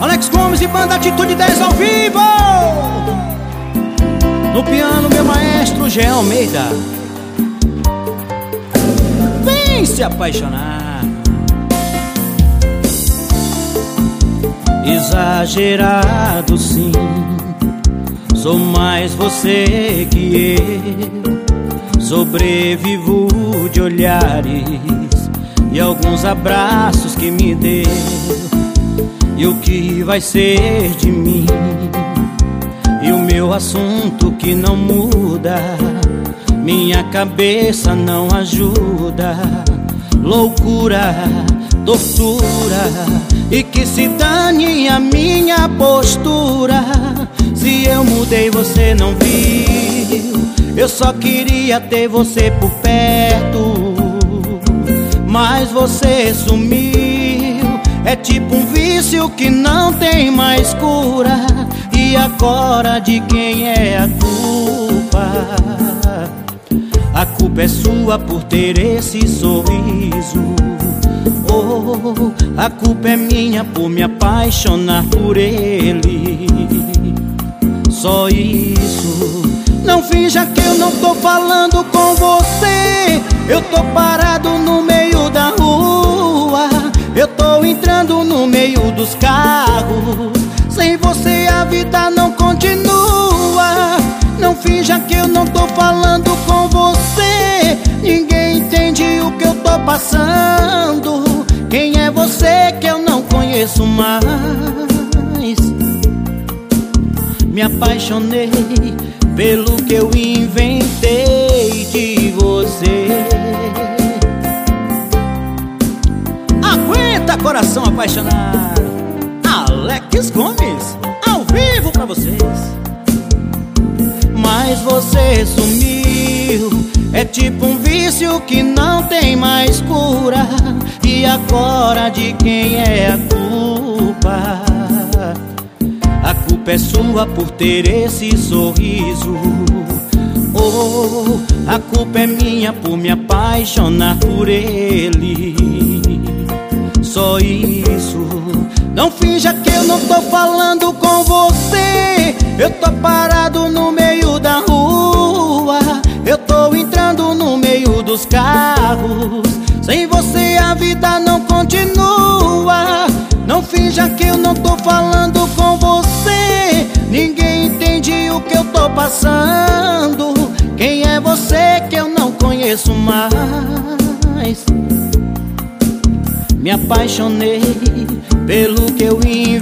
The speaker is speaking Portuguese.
Alex Gomes e banda Atitude 10 ao vivo. No piano meu maestro Gé Almeida. Vem se apaixonar. Exagerado sim. Sou mais você que eu. Sobrevivo de olhares E alguns abraços que me deu E o que vai ser de mim? E o meu assunto que não muda? Minha cabeça não ajuda? Loucura, tortura? E que se dane a minha postura. Se eu mudei você não viu. Eu só queria ter você por perto. Mas você sumiu É tipo um vício que não tem mais cura E agora de quem é a culpa? A culpa é sua por ter esse sorriso Oh, a culpa é minha por me apaixonar por ele. Só isso. Não finja que eu não tô falando com você. Eu tô parado entrando no meio dos carros. Sem você a vida não continua. Não finja que eu não tô falando com você. Ninguém entende o que eu tô passando. Quem é você que eu não conheço mais? Me apaixonei pelo que eu inventei Aguenta, coração apaixonado. Alex Gomes, ao vivo pra vocês. Mas você sumiu. É tipo um vício que não tem mais cura E agora de quem é a culpa? A culpa é sua por ter esse sorriso Oh, a culpa é minha por me apaixonar por ele Só isso. Não finja que eu não tô falando com você. Eu tô parado no meio da rua. Eu tô entrando no meio dos carros. Sem você a vida não continua. Não finja que eu não tô falando com você. Ninguém entende o que eu tô passando. Quem é você que eu não conheço mais Me apaixonei pelo que eu inventei